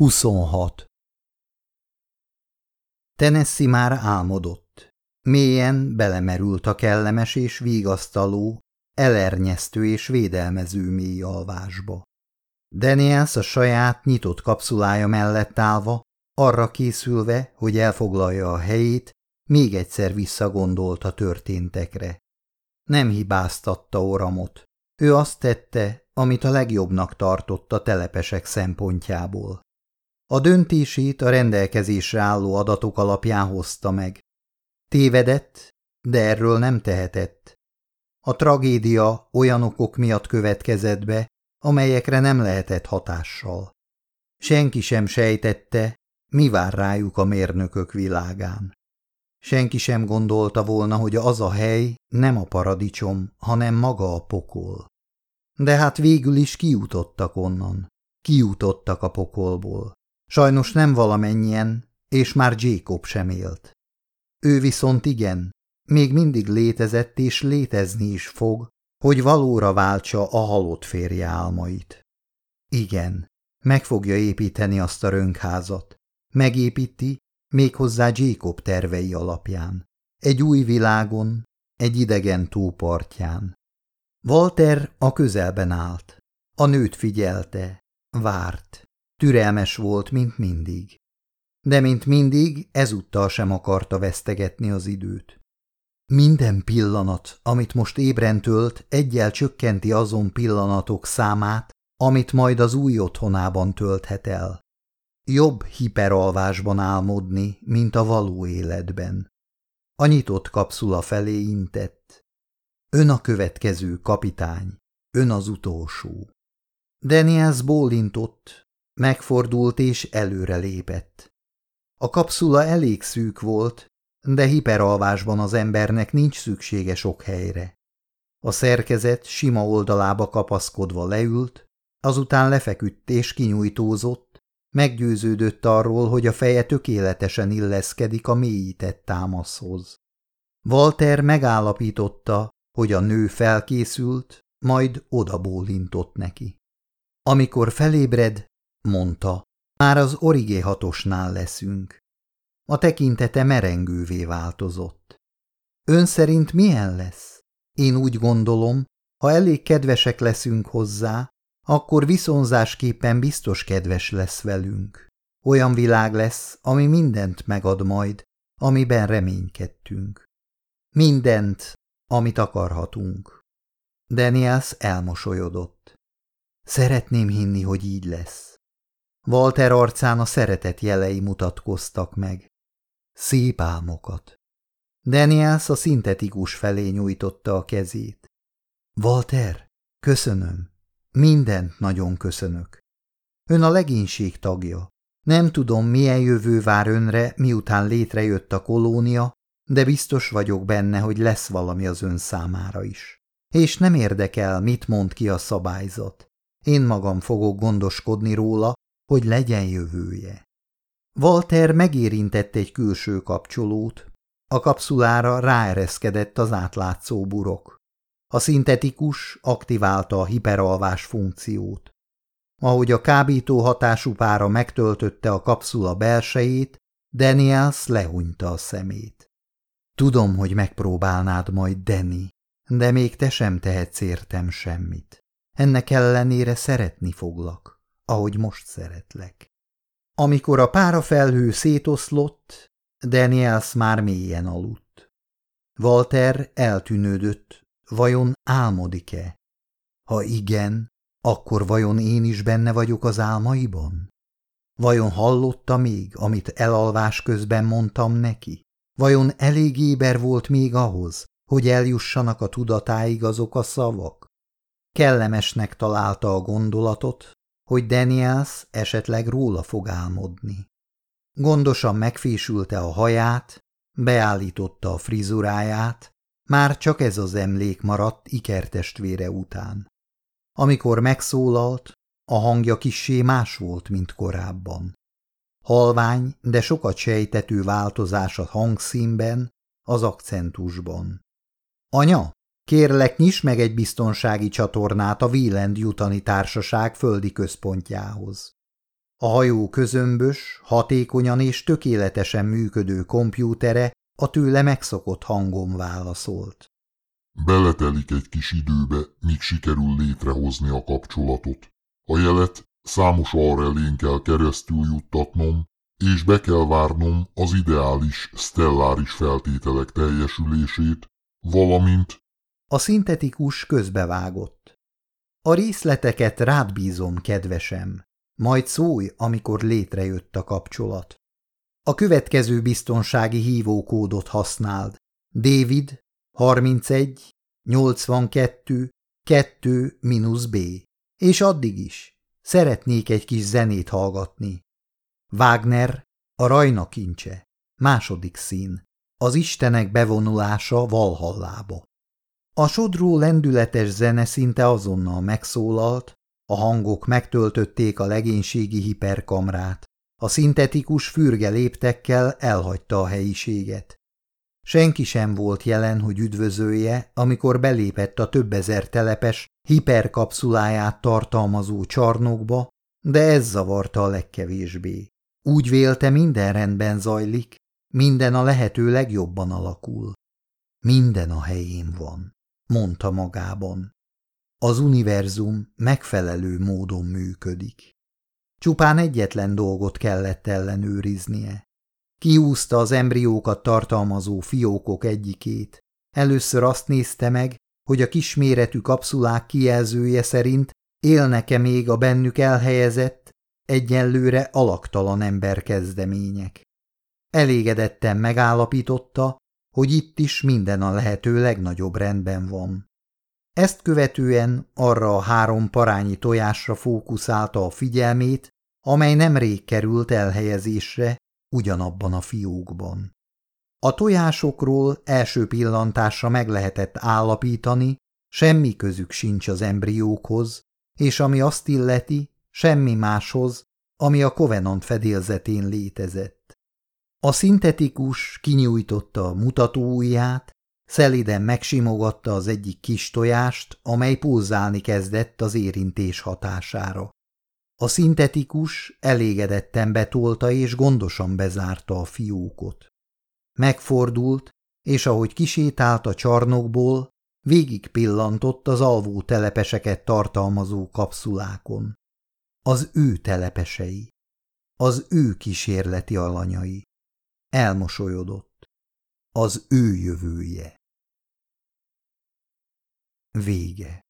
26. Tennessee már álmodott. Mélyen belemerült a kellemes és vigasztaló, elernyeztő és védelmező mély alvásba. Daniels a saját nyitott kapszulája mellett állva, arra készülve, hogy elfoglalja a helyét, még egyszer visszagondolt a történtekre. Nem hibáztatta Oramot. Ő azt tette, amit a legjobbnak tartott a telepesek szempontjából. A döntését a rendelkezésre álló adatok alapján hozta meg. Tévedett, de erről nem tehetett. A tragédia olyan okok miatt következett be, amelyekre nem lehetett hatással. Senki sem sejtette, mi vár rájuk a mérnökök világán. Senki sem gondolta volna, hogy az a hely nem a paradicsom, hanem maga a pokol. De hát végül is kijutottak onnan. Kijutottak a pokolból. Sajnos nem valamennyien, és már Jacob sem élt. Ő viszont igen, még mindig létezett és létezni is fog, hogy valóra váltsa a halott férje álmait. Igen, meg fogja építeni azt a rönkházat. Megépíti, méghozzá Jacob tervei alapján. Egy új világon, egy idegen túlpartján. Walter a közelben állt. A nőt figyelte, várt. Türelmes volt, mint mindig. De mint mindig, ezúttal sem akarta vesztegetni az időt. Minden pillanat, amit most ébren tölt, egyel csökkenti azon pillanatok számát, amit majd az új otthonában tölthet el. Jobb hiperalvásban álmodni, mint a való életben. A nyitott kapszula felé intett. Ön a következő kapitány, ön az utolsó. Daniels bólintott, megfordult és előre lépett. A kapszula elég szűk volt, de hiperalvásban az embernek nincs szüksége sok helyre. A szerkezet sima oldalába kapaszkodva leült, azután lefeküdt és kinyújtózott, meggyőződött arról, hogy a feje tökéletesen illeszkedik a mélyített támaszhoz. Walter megállapította, hogy a nő felkészült, majd odabólintott neki. Amikor felébred, mondta, már az origé hatosnál leszünk. A tekintete merengővé változott. Ön szerint milyen lesz? Én úgy gondolom, ha elég kedvesek leszünk hozzá, akkor viszonzásképpen biztos kedves lesz velünk. Olyan világ lesz, ami mindent megad majd, amiben reménykedtünk. Mindent, amit akarhatunk. Daniels elmosolyodott. Szeretném hinni, hogy így lesz. Walter arcán a szeretet jelei mutatkoztak meg. Szép álmokat. Daniels a szintetikus felé nyújtotta a kezét. Walter, köszönöm. Mindent nagyon köszönök. Ön a legénység tagja. Nem tudom, milyen jövő vár önre, miután létrejött a kolónia, de biztos vagyok benne, hogy lesz valami az ön számára is. És nem érdekel, mit mond ki a szabályzat. Én magam fogok gondoskodni róla, hogy legyen jövője. Walter megérintett egy külső kapcsolót. A kapszulára ráereszkedett az átlátszó burok. A szintetikus aktiválta a hiperalvás funkciót. Ahogy a kábító hatású pára megtöltötte a kapszula belsejét, Daniels lehunyta a szemét. Tudom, hogy megpróbálnád majd, Danny, de még te sem tehetsz értem semmit. Ennek ellenére szeretni foglak, ahogy most szeretlek. Amikor a párafelhő szétoszlott, Daniels már mélyen aludt. Walter eltűnődött, vajon álmodik-e? Ha igen, akkor vajon én is benne vagyok az álmaiban? Vajon hallotta még, amit elalvás közben mondtam neki? Vajon elég éber volt még ahhoz, hogy eljussanak a tudatáig azok a szavak? Kellemesnek találta a gondolatot, hogy Daniels esetleg róla fog álmodni. Gondosan megfésülte a haját, beállította a frizuráját, már csak ez az emlék maradt ikertestvére után. Amikor megszólalt, a hangja kissé más volt, mint korábban. Halvány, de sokat sejtető változás a hangszínben, az akcentusban. Anya, kérlek nyis meg egy biztonsági csatornát a Wieland jutani társaság földi központjához. A hajó közömbös, hatékonyan és tökéletesen működő kompjútere a tőle megszokott hangon válaszolt. Beletelik egy kis időbe, míg sikerül létrehozni a kapcsolatot. A jelet számos arrelén kell keresztül juttatnom, és be kell várnom az ideális, stelláris feltételek teljesülését, valamint a szintetikus közbevágott. A részleteket rád bízom, kedvesem, majd szólj, amikor létrejött a kapcsolat. A következő biztonsági hívókódot használd. David 31 82 2 B. És addig is. Szeretnék egy kis zenét hallgatni. Wagner, a rajna kincse. Második szín. Az istenek bevonulása Valhallába. A sodró lendületes zene szinte azonnal megszólalt, a hangok megtöltötték a legénységi hiperkamrát. A szintetikus fürge léptekkel elhagyta a helyiséget. Senki sem volt jelen, hogy üdvözölje, amikor belépett a több ezer telepes hiperkapszuláját tartalmazó csarnokba, de ez zavarta a legkevésbé. Úgy vélte, minden rendben zajlik, minden a lehető legjobban alakul. Minden a helyén van, mondta magában. Az univerzum megfelelő módon működik. Csupán egyetlen dolgot kellett ellenőriznie. Kiúzta az embriókat tartalmazó fiókok egyikét. Először azt nézte meg, hogy a kisméretű kapszulák kijelzője szerint élnek-e még a bennük elhelyezett, egyenlőre alaktalan emberkezdemények. Elégedetten megállapította, hogy itt is minden a lehető legnagyobb rendben van. Ezt követően arra a három parányi tojásra fókuszálta a figyelmét, amely nemrég került elhelyezésre ugyanabban a fiókban. A tojásokról első pillantásra meg lehetett állapítani, semmi közük sincs az embriókhoz, és ami azt illeti, semmi máshoz, ami a Covenant fedélzetén létezett. A szintetikus kinyújtotta a mutatóujját, szeliden megsimogatta az egyik kis tojást, amely pulzálni kezdett az érintés hatására. A szintetikus elégedetten betolta és gondosan bezárta a fiókot. Megfordult, és ahogy kisétált a csarnokból, végig pillantott az alvó telepeseket tartalmazó kapszulákon. Az ő telepesei. Az ő kísérleti alanyai. Elmosolyodott. Az ő jövője. Vége